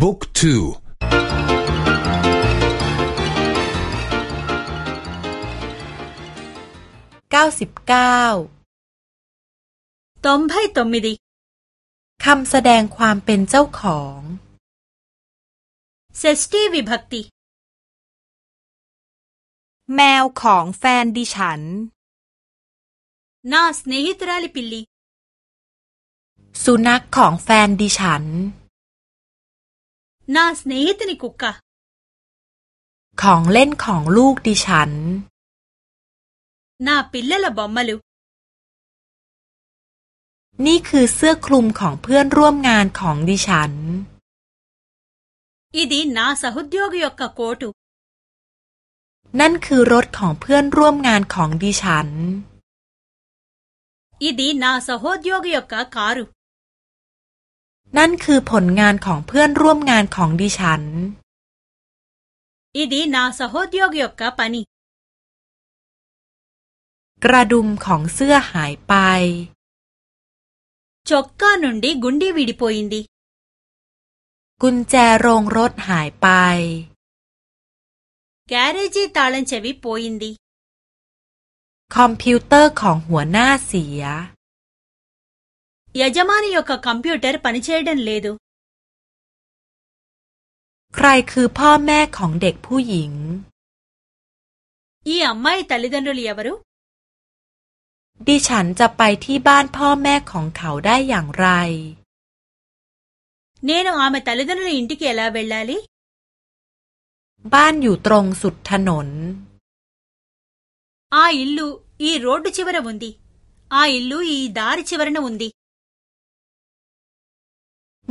book two เก้าสิบเก้า తొంభై తొమ్మిది คำแสดงความเป็นเจ้าของ షష్టీ విభక్తి แมวของแฟนดิฉัน నా స్నేహితురాలి పిల్లిสุนัขของแฟนดิฉัน నా స్నేహితుని కుక్క ของเล่นของลูกดิฉัน నా పిల్లల బొమ్మలు นี่คือเสื้อคลุมของเพื่อนร่วมงานของดิฉัน ఇది నా సహోద్యోగి యొక్క కోటు นั่นคือรถของเพื่อนร่วมงานของดิฉันఇది నా స นั่นคือผลงานของเพื่อนร่วมงานของดิฉัน ఇది నా సహోద్యోగి యొక్క పని กระดุมของเสื้อหายไป చొక్కా నుండి గుండీ ఊడిపోయింది กุญแจโรงรถหายไป గ్యారేజీ తాళంచెవి పోయిందిคอมพิวเตอร์ของหัวหน้าเสีย ยาจามานียกคอมพิวเตอร์ปนิเชดันเลดูใครคือพ่อแม่ของเด็กผู้หญิงอีอัมไม่ตัลิดันรุลียาบรุดิฉันจะไปที่บ้านพ่อแม่ของเขาได้อย่างไร เนโนอาเมตัลิดันรุอินติเกลาเวลลาลีบ้านอยู่ตรงสุดถนน ఆ ఇల్లు ఈ రోడ్డు చివర ఉంది ఆ ఇల్లు ఈ దారి చివరన ఉంది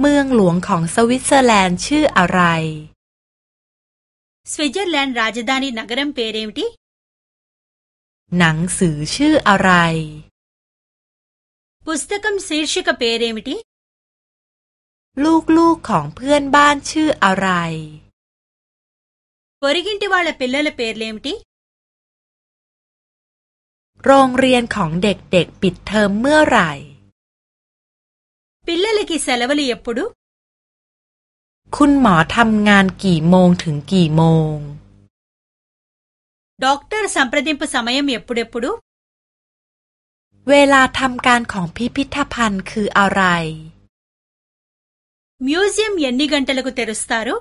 เมืองหลวงของสวิตเซอร์แลนด์ชื่ออะไร స్విట్జర్లాండ్ రాజధాని నగరం పేరేమిటి หนังสือชื่ออะไร పుస్తకం శీర్షిక పేరేమిటిลูกๆของเพื่อนบ้านชื่ออะไรปริกินติวาลปิลลเปเรมตีโรงเรียนของเด็กๆปิดเทอมเมื่อไหร่ పిల్లలకి సెలవులు ఎప్పుడు คุณหมอทำงานกี่โมงถึงกี่โมง డాక్టర్ సంప్రదింపు సమయం ఎప్పుడెప్పుడు เวลาทำการของพิพิธภัณฑ์คืออะไร మ్యూజియం ఎన్ని గంటలకు తెరుస్తారు